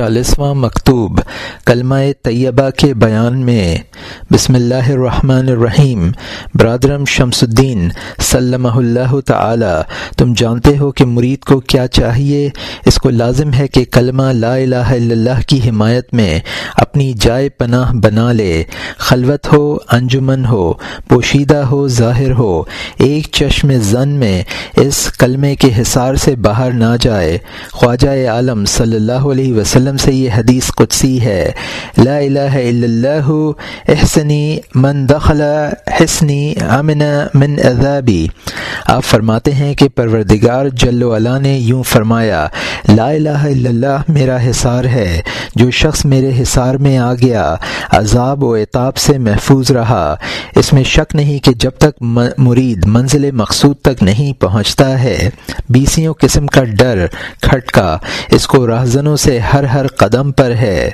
چالیسواں مکتوب کلمہ طیبہ کے بیان میں۔ بسم اللہ الرحمن الرحیم۔ برادرم شمس الدین صلی اللہ تعالی، تم جانتے ہو کہ مرید کو کیا چاہیے؟ اس کو لازم ہے کہ کلمہ لا الہ الا اللہ کی حمایت میں اپنی جائے پناہ بنا لے۔ خلوت ہو، انجمن ہو، پوشیدہ ہو، ظاہر ہو۔ ایک چشم زن میں اس کلمے کے حصار سے باہر نہ جائے۔ خواجہ عالم صلی اللہ علیہ وسلم وسلم سے یہ حدیث قدسی ہے۔ لا الہ الا اللہ، احسنی من دخل، حسنی امن من عذابی۔ آپ فرماتے ہیں کہ پروردگار جل علا نے یوں فرمایا، لا الہ الا اللہ میرا حصار ہے، جو شخص میرے حصار میں آ گیا، عذاب و اعتاب سے محفوظ رہا۔ اس میں شک نہیں کہ جب تک مرید منزل مقصود تک نہیں پہنچتا ہے، بیسیوں قسم کا ڈر، کھٹکا، اس کو رہزنوں سے ہر ہر قدم پر ہے۔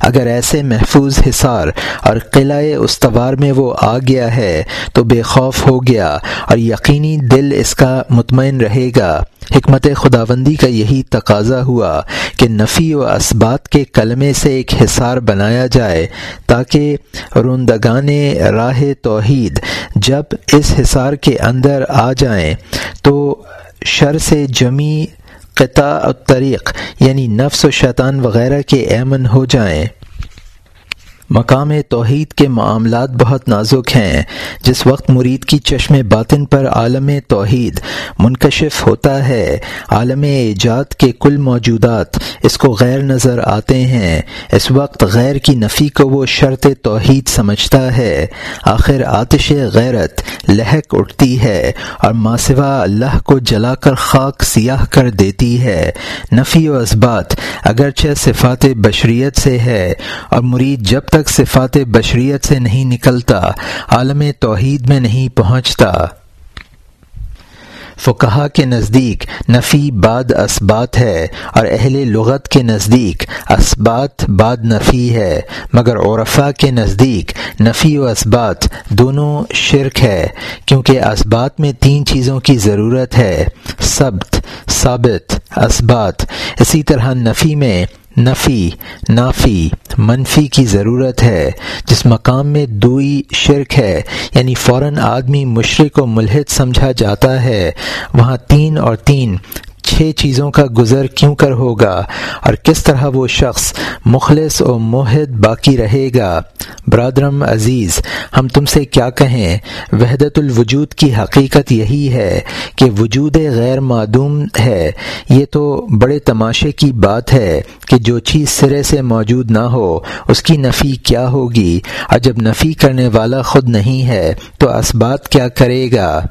اگر ایسے محفوظ حصار اور قلعہ استوار میں وہ آ گیا ہے تو بے خوف ہو گیا اور یقینی دل اس کا مطمئن رہے گا۔ حکمت خداوندی کا یہی تقاضا ہوا کہ نفی و اسبات کے کلمے سے ایک حصار بنایا جائے تاکہ رندگان راہ توحید جب اس حصار کے اندر آ جائیں تو شر سے جمی قطع الطریق یعنی نفس و شیطان وغیرہ کے ایمن ہو جائیں۔ مقام توحید کے معاملات بہت نازک ہیں۔ جس وقت مرید کی چشم باطن پر عالم توحید منکشف ہوتا ہے، عالم ایجاد کے کل موجودات اس کو غیر نظر آتے ہیں۔ اس وقت غیر کی نفی کو وہ شرط توحید سمجھتا ہے۔ آخر آتش غیرت لہک اٹھتی ہے اور ماسوا اللہ کو جلا کر خاک سیاہ کر دیتی ہے۔ نفی و اسبات اگرچہ صفات بشریت سے ہے اور مرید جب تک صفات بشریت سے نہیں نکلتا، عالم توحید میں نہیں پہنچتا۔ فقہا کے نزدیک نفی بعد اسبات ہے اور اہل لغت کے نزدیک اسبات بعد نفی ہے، مگر عرفا کے نزدیک نفی و اسبات دونوں شرک ہے، کیونکہ اسبات میں تین چیزوں کی ضرورت ہے۔ سبت، ثابت اسبات اسی طرح نفی میں نفی، نافی، منفی کی ضرورت ہے۔ جس مقام میں دوئی شرک ہے یعنی فوراً آدمی مشرق و ملحد سمجھا جاتا ہے، وہاں تین اور تین چھ چیزوں کا گزر کیوں کر ہوگا؟ اور کس طرح وہ شخص مخلص و موحد باقی رہے گا؟ برادرم عزیز، ہم تم سے کیا کہیں؟ وحدت الوجود کی حقیقت یہی ہے کہ وجود غیر معدوم ہے۔ یہ تو بڑے تماشے کی بات ہے کہ جو چیز سرے سے موجود نہ ہو، اس کی نفی کیا ہوگی؟ اور جب نفی کرنے والا خود نہیں ہے، تو اسبات کیا کرے گا؟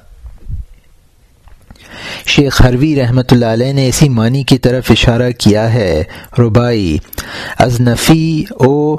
شیخ حروی رحمۃ اللہ علیہ نے اسی معنی کی طرف اشارہ کیا ہے ربائی از نفی او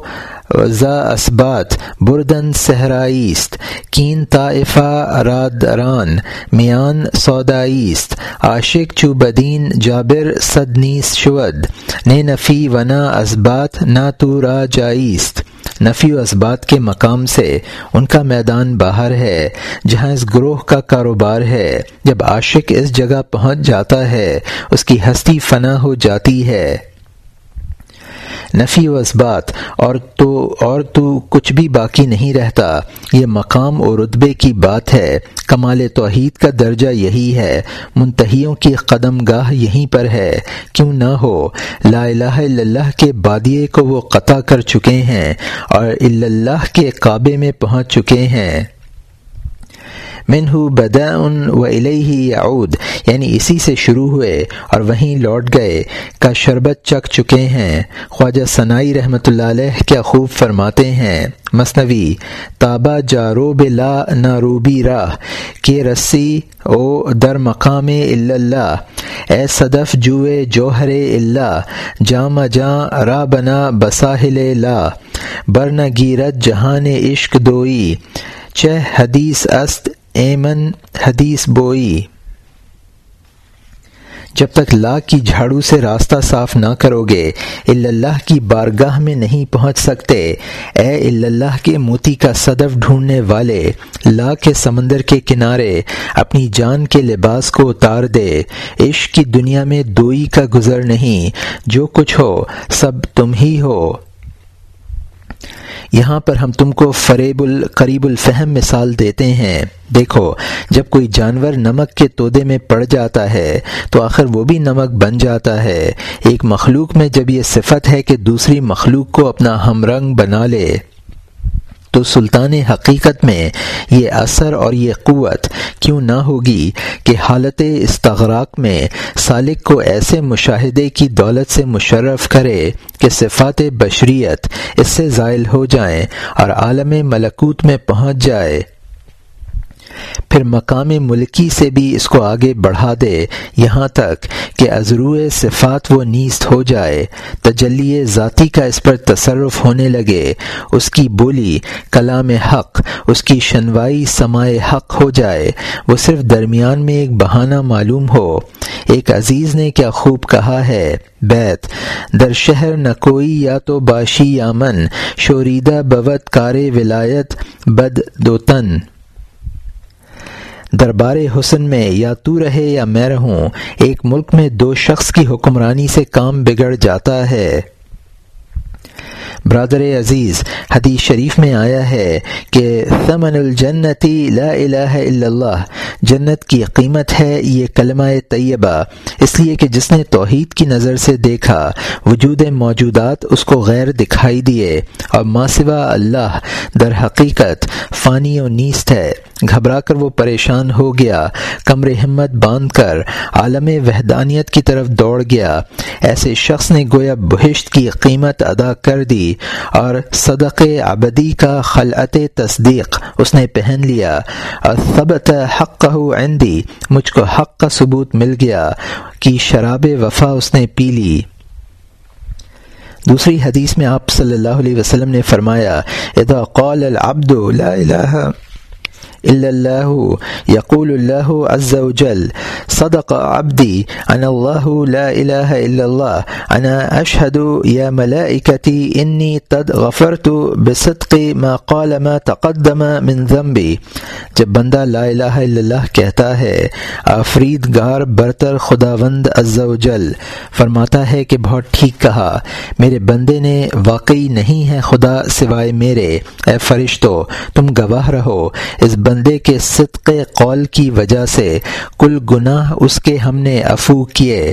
ذا اسبات بردن صحرائیست کین طائفہ رادران، میان سودائیست عاشق چو بدین، جابر صدنیس شود۔ نے نفی ونا اسبات نہ تو را جائیست نفی و اسبات کے مقام سے ان کا میدان باہر ہے، جہاں اس گروہ کا کاروبار ہے۔ جب عاشق اس جگہ پہنچ جاتا ہے، اس کی ہستی فنا ہو جاتی ہے۔ نفی و اسبات اور تو اور تو کچھ بھی باقی نہیں رہتا۔ یہ مقام اور رتبے کی بات ہے۔ کمال توحید کا درجہ یہی ہے۔ منتحیوں کی قدم گاہ یہیں پر ہے۔ کیوں نہ ہو۔ لا الہ الا اللہ کے بادیے کو وہ قطع کر چکے ہیں اور اللہ کے کعبے میں پہنچ چکے ہیں۔ منہ بدا و علیہ یعود۔ یعنی اسی سے شروع ہوئے اور وہیں لوٹ گئے۔ کا شربت چک چکے ہیں۔ خواجہ ثنائی رحمۃ اللہ علیہ کیا خوب فرماتے ہیں۔ مصنوی تابہ جارو بلا ناروبی راہ کے رسی او در مقام اللہ۔ اے صدف جوئے جوہر اللہ جام جاں را بنا بساہل لا۔ برن گیرت جہان عشق دوئی۔ چہ حدیث است ایمن حدیث بوئی۔ جب تک لا کی جھاڑو سے راستہ صاف نہ کرو گے، اللہ کی بارگاہ میں نہیں پہنچ سکتے۔ اے اللہ کے موتی کا صدف ڈھونڈنے والے، لا کے سمندر کے کنارے، اپنی جان کے لباس کو اتار دے۔ عشق کی دنیا میں دوئی کا گزر نہیں۔ جو کچھ ہو، سب تم ہی ہو۔ یہاں پر ہم تم کو فریب القریب الفہم مثال دیتے ہیں۔ دیکھو، جب کوئی جانور نمک کے تودے میں پڑ جاتا ہے، تو آخر وہ بھی نمک بن جاتا ہے۔ ایک مخلوق میں جب یہ صفت ہے کہ دوسری مخلوق کو اپنا ہم رنگ بنا لے۔ تو سلطان حقیقت میں یہ اثر اور یہ قوت کیوں نہ ہوگی کہ حالت استغراق میں سالک کو ایسے مشاہدے کی دولت سے مشرف کرے کہ صفات بشریت اس سے زائل ہو جائیں اور عالم ملکوت میں پہنچ جائے۔ پھر مقام ملکی سے بھی اس کو آگے بڑھا دے۔ یہاں تک کہ ازرو صفات و نیست ہو جائے، تجلی ذاتی کا اس پر تصرف ہونے لگے، اس کی بولی کلام حق، اس کی شنوائی سمائے حق ہو جائے، وہ صرف درمیان میں ایک بہانہ معلوم ہو۔ ایک عزیز نے کیا خوب کہا ہے، بیت، در شہر نہ کوئی یا تو باشی یا من، شوریدہ بوت کار ولایت بد دو تن دربار حسن میں یا تو رہے یا میں رہوں، ایک ملک میں دو شخص کی حکمرانی سے کام بگڑ جاتا ہے۔ برادر عزیز، حدیث شریف میں آیا ہے کہ ثمن الجنتی لا الہ الا اللہ، جنت کی قیمت ہے یہ کلمہ طیبہ، اس لیے کہ جس نے توحید کی نظر سے دیکھا، وجود موجودات اس کو غیر دکھائی دیے، اور ماسوا اللہ، در حقیقت فانی و نیست ہے۔ گھبرا کر وہ پریشان ہو گیا۔ کمر ہمت باندھ کر عالم وحدانیت کی طرف دوڑ گیا۔ ایسے شخص نے گویا بہشت کی قیمت ادا کر دی اور صدق ابدی کا خلعت تصدیق اس نے پہن لیا۔ اور ثبت حق عندی، مجھ کو حق کا ثبوت مل گیا کہ شراب وفا اس نے پی لی۔ دوسری حدیث میں آپ صلی اللہ علیہ وسلم نے فرمایا، اذا قال العبد لا الہ الا الله يقول الله عز وجل صدق عبدي انا الله لا اله الا الله انا اشهد يا ملائكتي اني قد غفرت بصدق ما قال ما تقدم من ذنبي جب بندہ لا الہ الا اللہ کہتا ہے آفرید گار برتر خداوند عز و جل فرماتا ہے کہ بہت ٹھیک کہا میرے بندے نے واقعی نہیں ہے خدا سوائے میرے اے فرشتو تم گواہ رہو اس بندے کے صدق قول کی وجہ سے کل گناہ گناہ اس کے ہم نے افو کیے۔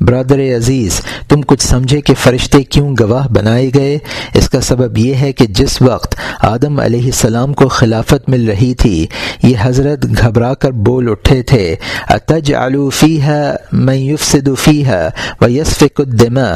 برادر عزیز، تم کچھ سمجھے کہ فرشتے کیوں گواہ بنائے گئے؟ اس کا سبب یہ ہے کہ جس وقت آدم علیہ السلام کو خلافت مل رہی تھی، یہ حضرت گھبرا کر بول اٹھے تھے اتج آلوفی ہے میں یوفی ہے و یسف قدمہ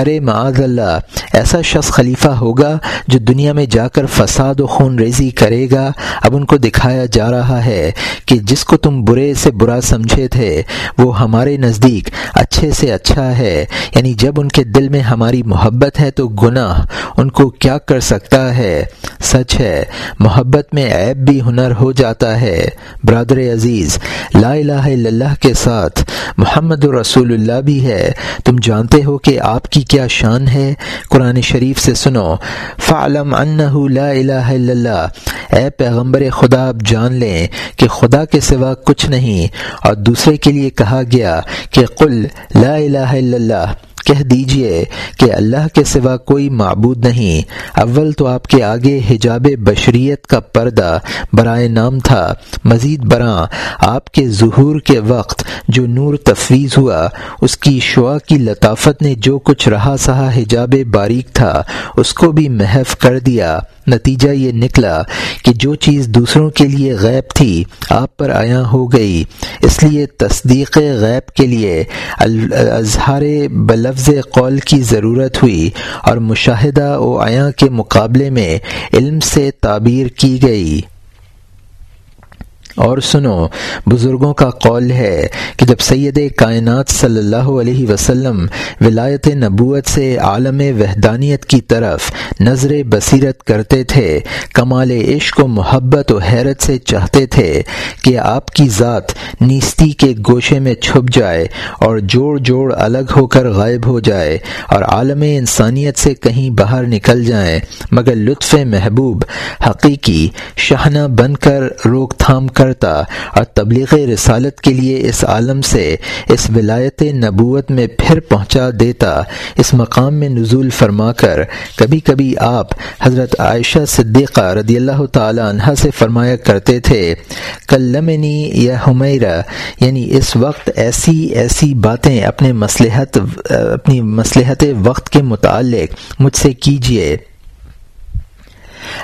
ارے معاذ اللہ ایسا شخص خلیفہ ہوگا جو دنیا میں جا کر فساد و خون ریزی کرے گا۔ اب ان کو دکھایا جا رہا ہے کہ جس کو تم برے سے برا سمجھے تھے، وہ ہمارے نزدیک اچھے سے اچھا ہے۔ یعنی جب ان کے دل میں ہماری محبت ہے تو گناہ ان کو کیا کر سکتا ہے؟ سچ ہے، محبت میں عیب بھی ہنر ہو جاتا ہے۔ برادر عزیز، لا الہ الا اللہ کے ساتھ محمد رسول اللہ بھی ہے۔ تم جانتے ہو کہ آپ کی کیا شان ہے؟ قرآن شریف سے سنو۔ فعلم انہ لا الہ الا اللہ اے پیغمبر خدا آپ جان لیں کہ خدا کے سوا کچھ نہیں۔ اور دوسرے کے لیے کہا گیا کہ قل لا الہ الا اللہ کہہ دیجیے کہ اللہ کے سوا کوئی معبود نہیں۔ اول تو آپ کے آگے حجاب بشریت کا پردہ برائے نام تھا۔ مزید برآں آپ کے ظہور کے وقت جو نور تفویض ہوا، اس کی شعا کی لطافت نے جو کچھ رہا سہا حجاب باریک تھا، اس کو بھی محف کر دیا۔ نتیجہ یہ نکلا کہ جو چیز دوسروں کے لیے غیب تھی، آپ پر آیا ہو گئی۔ اس لیے تصدیق غیب کے لیے اظہار بلفظ قول کی ضرورت ہوئی اور مشاہدہ و آیا کے مقابلے میں علم سے تعبیر کی گئی۔ اور سنو، بزرگوں کا قول ہے کہ جب سید کائنات صلی اللہ علیہ وسلم ولایت نبوت سے عالم وحدانیت کی طرف نظر بصیرت کرتے تھے، کمال عشق و محبت و حیرت سے چاہتے تھے کہ آپ کی ذات نیستی کے گوشے میں چھپ جائے اور جوڑ جوڑ الگ ہو کر غائب ہو جائے اور عالم انسانیت سے کہیں باہر نکل جائیں، مگر لطف محبوب، حقیقی شہنہ بن کر روک تھام کر کرتا اور تبلیغ رسالت کے لیے اس عالم سے اس ولایت نبوت میں پھر پہنچا دیتا، اس مقام میں نزول فرما کر۔ کبھی کبھی آپ حضرت عائشہ صدیقہ رضی اللہ تعالی عنہ سے فرمایا کرتے تھے، کلمنی یا حمیرہ یعنی اس وقت ایسی ایسی باتیں اپنے مسلحت اپنی مسلحت وقت کے متعلق مجھ سے کیجیے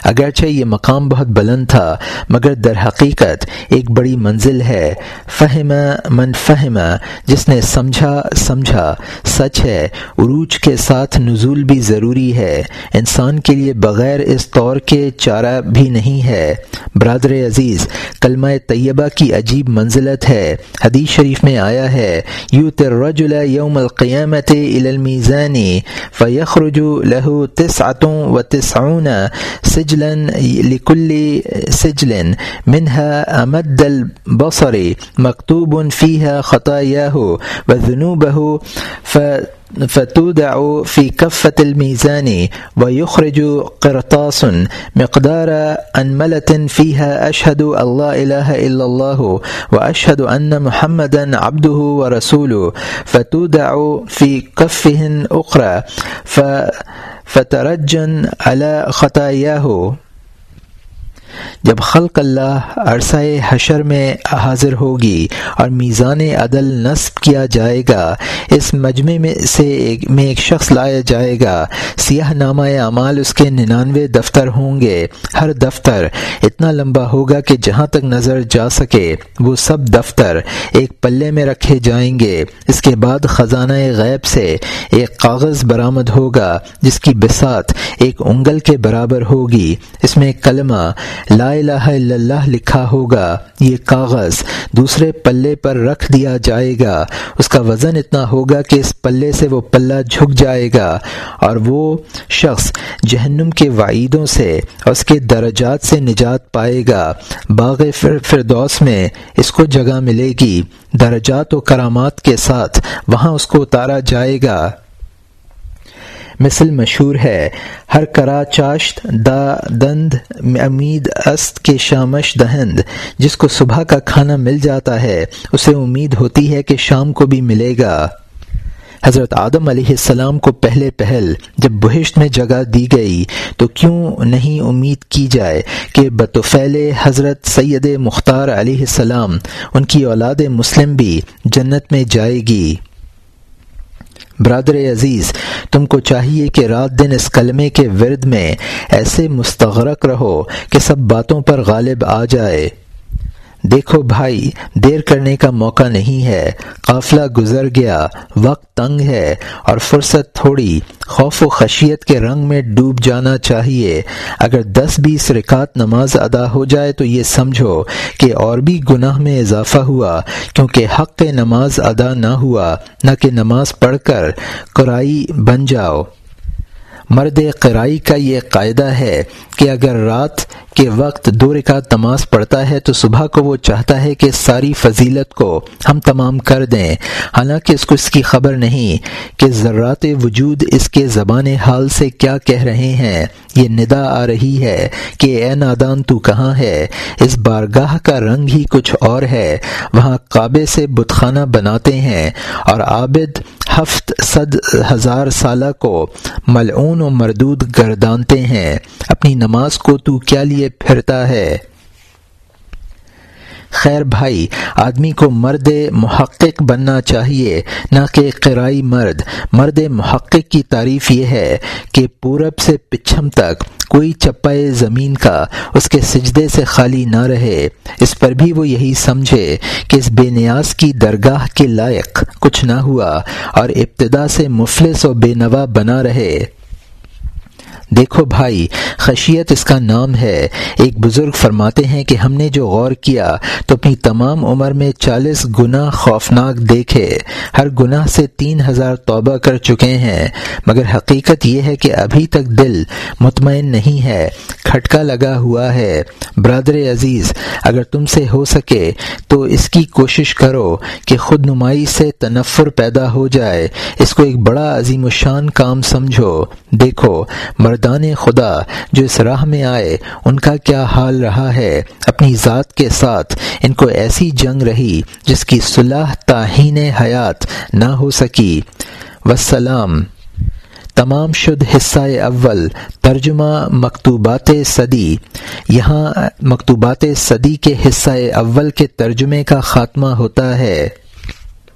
اگرچہ یہ مقام بہت بلند تھا، مگر در حقیقت ایک بڑی منزل ہے۔ فہم من فہم، جس نے سمجھا سمجھا۔ سچ ہے، عروج کے ساتھ نزول بھی ضروری ہے۔ انسان کے لیے بغیر اس طور کے چارہ بھی نہیں ہے۔ برادر عزیز، کلمہ طیبہ کی عجیب منزلت ہے۔ حدیث شریف میں آیا ہے یو ترجل یوم القیامت المیزانی فیخرج له تسعة و تسعون سجلا، لكل سجل منها أمد البصر مكتوب فيها خطاياه وذنوبه، ف، فتودع في كفة الميزان ويخرج قرطاس مقدار أنملة فيها أشهد أن لا إله إلا الله وأشهد أن محمدا عبده ورسوله، فتودع في كفه أخرى، ف فترجن على خطاياه جب خلق اللہ عرصہ حشر میں حاضر ہوگی اور میزان عدل نصب کیا جائے گا، اس مجمع میں سے ایک میں ایک شخص لایا جائے گا۔ سیاہ نامہ اعمال اس کے ننانوے دفتر ہوں گے۔ ہر دفتر اتنا لمبا ہوگا کہ جہاں تک نظر جا سکے، وہ سب دفتر ایک پلے میں رکھے جائیں گے۔ اس کے بعد خزانہ غیب سے ایک کاغذ برآمد ہوگا، جس کی بسات ایک انگل کے برابر ہوگی۔ اس میں کلمہ لا الہ الا اللہ لکھا ہوگا، یہ کاغذ دوسرے پلے پر رکھ دیا جائے گا۔ اس کا وزن اتنا ہوگا کہ اس پلے سے وہ پلہ جھک جائے گا۔ اور وہ شخص جہنم کے وعیدوں سے اور اس کے درجات سے نجات پائے گا۔ باغ فردوس میں اس کو جگہ ملے گی۔ درجات و کرامات کے ساتھ وہاں اس کو اتارا جائے گا۔ مثل مشہور ہے۔ ہر کرا چاشت دا دند امید است کے شامش دہند، جس کو صبح کا کھانا مل جاتا ہے، اسے امید ہوتی ہے کہ شام کو بھی ملے گا۔ حضرت آدم علیہ السلام کو پہلے پہل جب بہشت میں جگہ دی گئی، تو کیوں نہیں امید کی جائے کہ بطفیل حضرت سید مختار علیہ السلام، ان کی اولاد مسلم بھی جنت میں جائے گی؟ برادر عزیز، تم کو چاہیے کہ رات دن اس کلمے کے ورد میں ایسے مستغرق رہو کہ سب باتوں پر غالب آ جائے۔ دیکھو بھائی، دیر کرنے کا موقع نہیں ہے۔ قافلہ گزر گیا، وقت تنگ ہے اور فرصت تھوڑی۔ خوف و خشیت کے رنگ میں ڈوب جانا چاہیے۔ اگر دس بیس رکعت نماز ادا ہو جائے تو یہ سمجھو کہ اور بھی گناہ میں اضافہ ہوا، کیونکہ حق نماز ادا نہ ہوا، نہ کہ نماز پڑھ کر قرائی بن جاؤ۔ مرد قرائی کا یہ قاعدہ ہے کہ اگر رات کے وقت دو رکعت نماز پڑھتا ہے تو صبح کو وہ چاہتا ہے کہ ساری فضیلت کو ہم تمام کر دیں۔ حالانکہ اس کو اس کی خبر نہیں کہ ذرات وجود اس کے زبان حال سے کیا کہہ رہے ہیں۔ یہ ندا آ رہی ہے کہ اے نادان تو کہاں ہے؟ اس بارگاہ کا رنگ ہی کچھ اور ہے۔ وہاں کعبے سے بتخانہ بناتے ہیں اور عابد ہفت صد ہزار سالہ کو ملعون و مردود گردانتے ہیں۔ اپنی نماز کو تو کیا لیے پھرتا ہے۔ خیر بھائی، آدمی کو مرد محقق بننا چاہیے، نہ کہ قرائی مرد۔ مرد محقق کی تعریف یہ ہے کہ پورب سے پچھم تک کوئی چپائے زمین کا اس کے سجدے سے خالی نہ رہے۔ اس پر بھی وہ یہی سمجھے کہ اس بے نیاز کی درگاہ کے لائق کچھ نہ ہوا اور ابتدا سے مفلس و بے نوا بنا رہے۔ دیکھو بھائی، خشیت اس کا نام ہے۔ ایک بزرگ فرماتے ہیں کہ ہم نے جو غور کیا تو اپنی تمام عمر میں چالیس گنا خوفناک دیکھے۔ ہر گناہ سے تین ہزار توبہ کر چکے ہیں۔ مگر حقیقت یہ ہے کہ ابھی تک دل مطمئن نہیں ہے۔ کھٹکا لگا ہوا ہے۔ برادر عزیز، اگر تم سے ہو سکے تو اس کی کوشش کرو کہ خود نمائی سے تنفر پیدا ہو جائے۔ اس کو ایک بڑا عظیم و شان کام سمجھو۔ دیکھو مردان خدا جو اس راہ میں آئے، ان کا کیا حال رہا ہے؟ اپنی ذات کے ساتھ ان کو ایسی جنگ رہی جس کی صلاح تاہین حیات نہ ہو سکی۔ وسلام تمام شد حصہ اول، ترجمہ مکتوبات صدی۔ یہاں مکتوبات صدی کے حصہ اول کے ترجمے کا خاتمہ ہوتا ہے۔